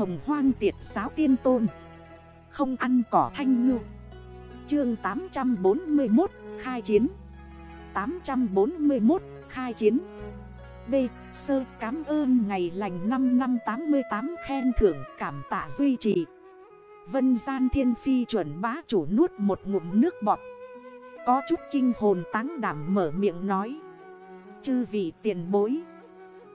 Hồng hoang tiệt giáo tiên tôn. Không ăn cỏ thanh ngư. Chương 841 khai chiến. 841 khai chiến. B. Sơ, cảm ơn ngày lành 5 năm 88 khen thưởng, cảm tạ duy trì. Vân gian thiên phi chuẩn bá chủ nuốt một ngụm nước bọt. Có chút kinh hồn táng đảm mở miệng nói. Chư vị tiền bối.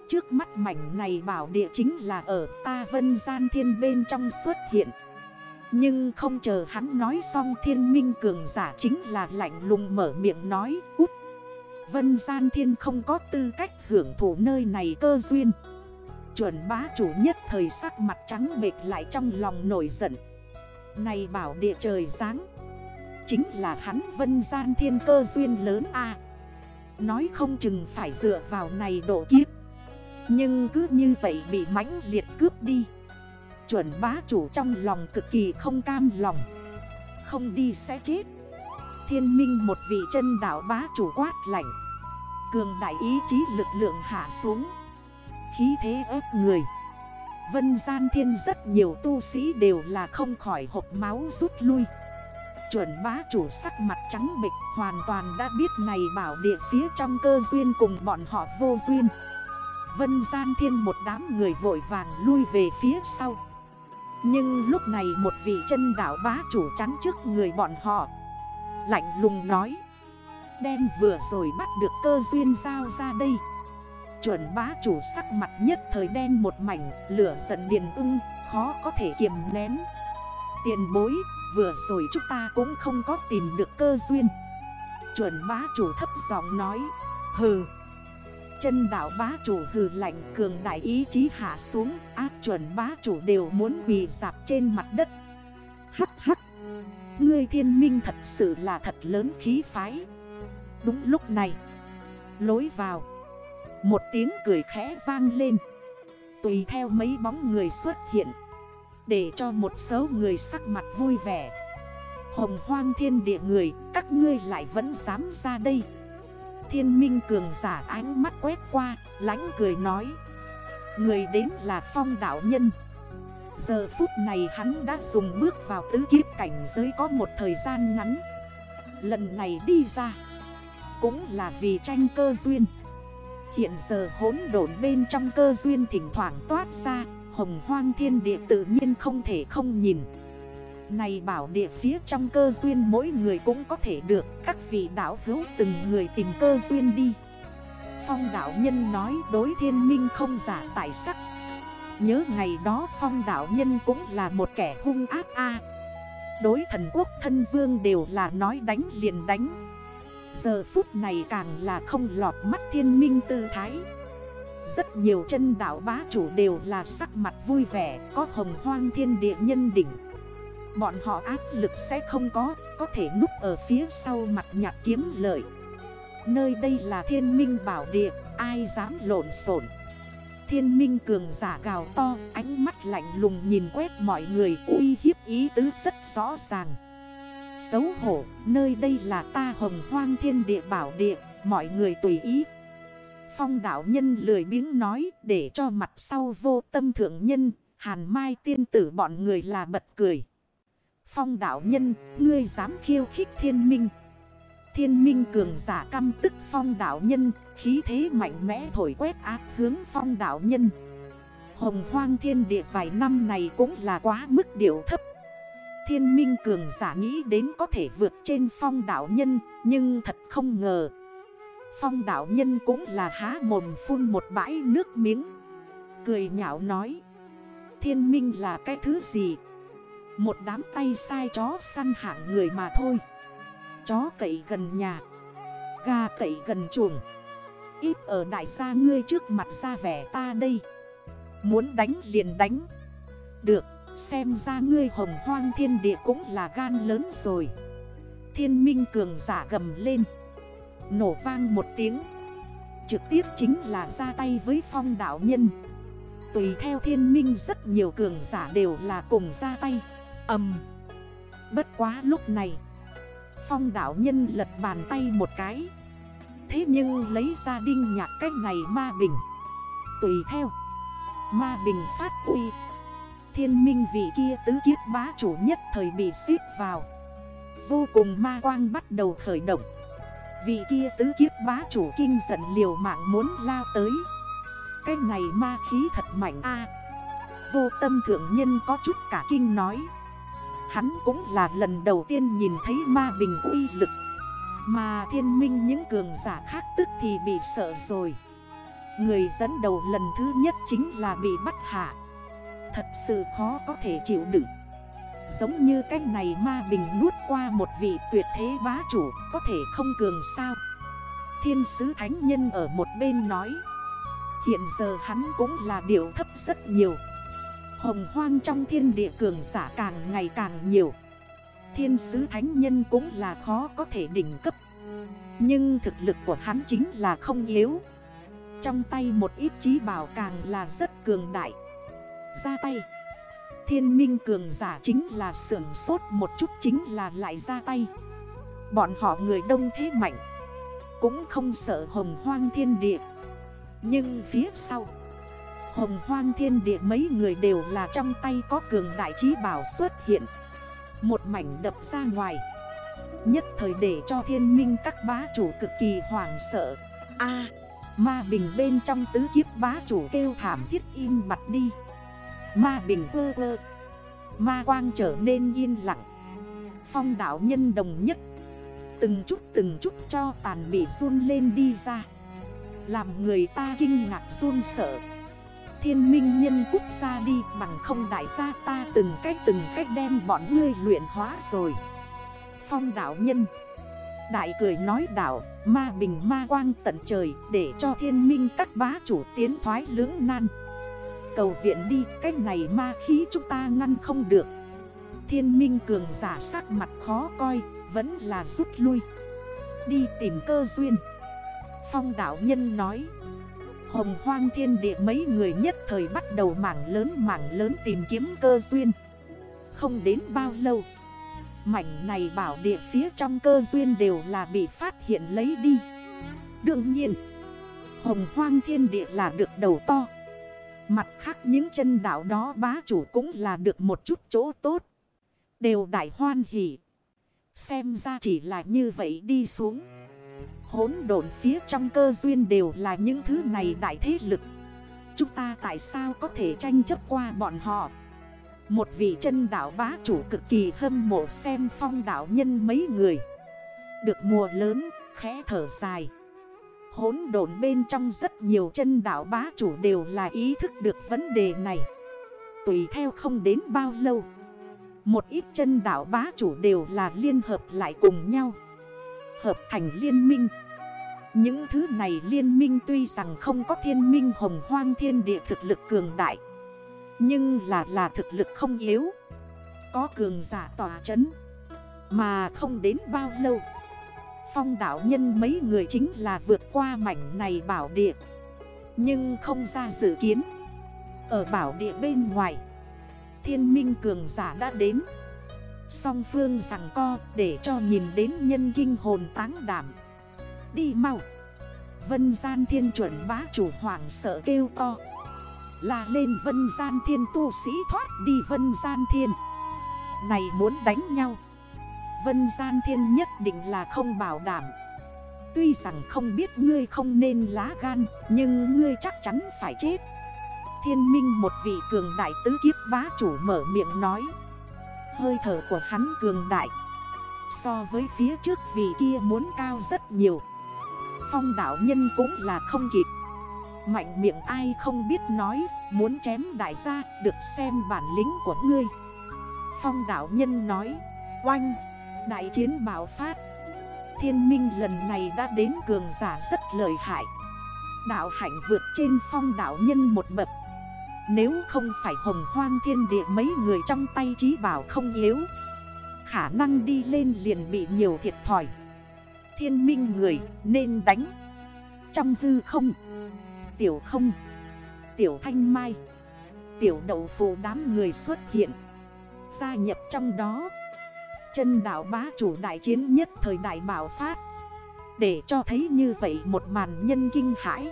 Trước mắt mảnh này bảo địa chính là ở ta vân gian thiên bên trong xuất hiện. Nhưng không chờ hắn nói xong thiên minh cường giả chính là lạnh lùng mở miệng nói, út, Vân gian thiên không có tư cách hưởng thụ nơi này cơ duyên. Chuẩn bá chủ nhất thời sắc mặt trắng bệt lại trong lòng nổi giận. Này bảo địa trời sáng Chính là hắn vân gian thiên cơ duyên lớn a. Nói không chừng phải dựa vào này độ kiếp. Nhưng cứ như vậy bị mãnh liệt cướp đi. Chuẩn bá chủ trong lòng cực kỳ không cam lòng. Không đi sẽ chết. Thiên minh một vị chân đảo bá chủ quát lạnh. Cường đại ý chí lực lượng hạ xuống. Khí thế ép người. Vân gian thiên rất nhiều tu sĩ đều là không khỏi hộp máu rút lui. Chuẩn bá chủ sắc mặt trắng bịch Hoàn toàn đã biết này bảo địa phía trong cơ duyên cùng bọn họ vô duyên. Vân gian thiên một đám người vội vàng lui về phía sau. Nhưng lúc này một vị chân đảo bá chủ chắn trước người bọn họ. Lạnh lùng nói Đen vừa rồi bắt được cơ duyên giao ra đây. Chuẩn bá chủ sắc mặt nhất thời đen một mảnh, Lửa giận điền ưng, khó có thể kiềm nén. Tiền bối, vừa rồi chúng ta cũng không có tìm được cơ duyên. Chuẩn bá chủ thấp giọng nói, Hừ Chân đảo bá chủ hừ lạnh cường đại ý chí hạ xuống Ác chuẩn bá chủ đều muốn bị dạp trên mặt đất. Hắc hắc, Ngươi thiên minh thật sự là thật lớn khí phái. Đúng lúc này, Lối vào, Một tiếng cười khẽ vang lên. Tùy theo mấy bóng người xuất hiện, Để cho một số người sắc mặt vui vẻ. Hồng hoang thiên địa người, Các ngươi lại vẫn dám ra đây. Thiên minh cường giả ánh mắt quét qua, Lánh cười nói. Người đến là phong đảo nhân. Giờ phút này hắn đã dùng bước vào tứ kiếp cảnh giới có một thời gian ngắn. Lần này đi ra, Cũng là vì tranh cơ duyên. Hiện giờ hốn độn bên trong cơ duyên thỉnh thoảng toát ra, Hồng hoang thiên địa tự nhiên không thể không nhìn. Này bảo địa phía trong cơ duyên mỗi người cũng có thể được. Các vị đảo hữu từng người tìm cơ duyên đi. Phong đảo nhân nói đối thiên minh không giả tại sắc. Nhớ ngày đó phong đảo nhân cũng là một kẻ hung ác a. Đối thần quốc thân vương đều là nói đánh liền đánh. Giờ phút này càng là không lọt mắt thiên minh tư thái. Rất nhiều chân đảo bá chủ đều là sắc mặt vui vẻ, Có hồng hoang thiên địa nhân đỉnh. Bọn họ áp lực sẽ không có Có thể núp ở phía sau mặt nhạc kiếm lợi. Nơi đây là thiên minh bảo địa, Ai dám lộn xộn. Thiên minh cường giả gào to, Ánh mắt lạnh lùng nhìn quét mọi người, uy hiếp ý tứ rất rõ ràng. Xấu hổ, Nơi đây là ta hồng hoang thiên địa bảo địa, Mọi người tùy ý. Phong đảo nhân lười biếng nói, Để cho mặt sau vô tâm thượng nhân, Hàn mai tiên tử bọn người là bật cười. Phong đảo nhân, Ngươi dám khiêu khích thiên minh. Thiên minh cường giả căm tức phong đảo nhân, Khí thế mạnh mẽ thổi quét ác hướng phong đảo nhân. Hồng hoang thiên địa vài năm này cũng là quá mức điệu thấp. Thiên minh cường giả nghĩ đến có thể vượt trên phong đảo nhân, Nhưng thật không ngờ. Phong đảo nhân cũng là há mồm phun một bãi nước miếng. Cười nhạo nói, Thiên minh là cái thứ gì? Một đám tay sai chó săn hạng người mà thôi. Chó cậy gần nhà. Gà cậy gần chuồng. Ít ở đại gia ngươi trước mặt ra vẻ ta đây. Muốn đánh liền đánh. Được, Xem ra ngươi hồng hoang thiên địa cũng là gan lớn rồi. Thiên minh cường giả gầm lên. Nổ vang một tiếng. Trực tiếp chính là ra tay với phong đảo nhân. Tùy theo thiên minh rất nhiều cường giả đều là cùng ra tay. Âm. Bất quá lúc này, Phong đảo nhân lật bàn tay một cái. Thế nhưng lấy ra đinh nhạc cách này ma bình. Tùy theo, Ma bình phát uy. Thiên minh vị kia tứ kiếp bá chủ nhất thời bị xếp vào. Vô cùng ma quang bắt đầu khởi động. Vị kia tứ kiếp bá chủ kinh giận liều mạng muốn lao tới. Cái này ma khí thật mạnh a. Vô tâm thượng nhân có chút cả kinh nói. Hắn cũng là lần đầu tiên nhìn thấy ma bình uy lực. Mà thiên minh những cường giả khác tức thì bị sợ rồi. Người dẫn đầu lần thứ nhất chính là bị bắt hạ. Thật sự khó có thể chịu đựng. Giống như cái này ma bình nuốt qua một vị tuyệt thế bá chủ Có thể không cường sao? Thiên sứ thánh nhân ở một bên nói. Hiện giờ hắn cũng là điều thấp rất nhiều. Hồng hoang trong thiên địa cường giả càng ngày càng nhiều. Thiên sứ thánh nhân cũng là khó có thể đỉnh cấp. Nhưng thực lực của hắn chính là không yếu. Trong tay một ít trí bảo càng là rất cường đại. Ra tay. Thiên minh cường giả chính là sưởng sốt một chút chính là lại ra tay. Bọn họ người đông thế mạnh. Cũng không sợ hồng hoang thiên địa. Nhưng phía sau Hồng hoang thiên địa mấy người đều là trong tay có cường đại trí bảo xuất hiện. Một mảnh đập ra ngoài. Nhất thời để cho thiên minh các bá chủ cực kỳ hoảng sợ. A, ma bình bên trong tứ kiếp bá chủ kêu thảm thiết im mặt đi. Ma bình vơ vơ Ma quang trở nên yên lặng. Phong đảo nhân đồng nhất. Từng chút từng chút cho tàn bị run lên đi ra. Làm người ta kinh ngạc run sợ. Thiên minh nhân quốc ra đi bằng không đại gia ta từng cách từng cách đem bọn ngươi luyện hóa rồi. Phong đảo nhân. Đại cười nói đảo ma bình ma quang tận trời Để cho thiên minh các bá chủ tiến thoái lưỡng nan. Cầu viện đi, Cách này ma khí chúng ta ngăn không được. Thiên minh cường giả sắc mặt khó coi, Vẫn là rút lui. Đi tìm cơ duyên. Phong đảo nhân nói Hồng hoang thiên địa mấy người nhất thời bắt đầu mảng lớn mảng lớn tìm kiếm cơ duyên Không đến bao lâu, Mảnh này bảo địa phía trong cơ duyên đều là bị phát hiện lấy đi Đương nhiên, Hồng hoang thiên địa là được đầu to Mặt khác những chân đảo đó bá chủ cũng là được một chút chỗ tốt. Đều đại hoan hỉ. Xem ra chỉ là như vậy đi xuống. Hốn độn phía trong cơ duyên đều là những thứ này đại thế lực. Chúng ta tại sao có thể tranh chấp qua bọn họ? Một vị chân đảo bá chủ cực kỳ hâm mộ xem phong đảo nhân mấy người. Được mùa lớn, khẽ thở dài hốn độn bên trong rất nhiều chân đảo bá chủ đều là ý thức được vấn đề này Tùy theo không đến bao lâu Một ít chân đảo bá chủ đều là liên hợp lại cùng nhau Hợp thành liên minh những thứ này liên minh tuy rằng không có thiên minh hồng hoang thiên địa thực lực cường đại, Nhưng là là thực lực không yếu, Có cường giả tỏa chấn, Mà không đến bao lâu, Phong đảo nhân mấy người chính là vượt qua mảnh này bảo địa, Nhưng không ra dự kiến. Ở bảo địa bên ngoài, Thiên minh cường giả đã đến. Song phương rằng co để cho nhìn đến nhân kinh hồn táng đảm. Đi mau. Vân gian thiên chuẩn bá chủ hoàng sợ kêu to. Là lên vân gian thiên tu sĩ thoát đi vân gian thiên. Này muốn đánh nhau. Vân gian thiên nhất định là không bảo đảm. Tuy rằng không biết ngươi không nên lá gan, Nhưng ngươi chắc chắn phải chết. Thiên minh một vị cường đại tứ kiếp bá chủ mở miệng nói. Hơi thở của hắn cường đại. So với phía trước vị kia muốn cao rất nhiều. Phong đảo nhân cũng là không kịp. Mạnh miệng ai không biết nói, Muốn chém đại gia, được xem bản lĩnh của ngươi. Phong đảo nhân nói, Oanh, Đại chiến bảo phát. Thiên minh lần này đã đến cường giả rất lợi hại. Đạo hạnh vượt trên phong đạo nhân một bậc. Nếu không phải hồng hoang thiên địa mấy người trong tay trí bảo không yếu, Khả năng đi lên liền bị nhiều thiệt thòi. Thiên minh người nên đánh. Trong hư không, Tiểu không, Tiểu thanh mai, Tiểu đậu phụ đám người xuất hiện. Gia nhập trong đó, chân đảo bá chủ đại chiến nhất thời đại bảo phát. Để cho thấy như vậy một màn nhân kinh hãi.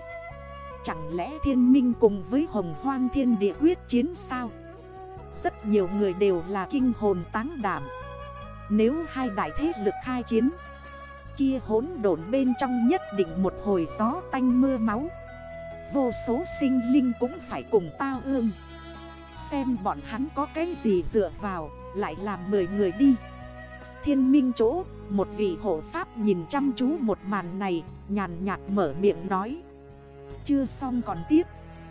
Chẳng lẽ thiên minh cùng với hồng hoang thiên địa quyết chiến sao? Rất nhiều người đều là kinh hồn táng đảm. Nếu hai đại thế lực khai chiến Kia hốn độn bên trong nhất định một hồi gió tanh mưa máu. Vô số sinh linh cũng phải cùng tao ương. Xem bọn hắn có cái gì dựa vào, Lại làm 10 người đi. Thiên minh chỗ, Một vị hộ pháp nhìn chăm chú một màn này, Nhàn nhạt mở miệng nói. Chưa xong còn tiếp.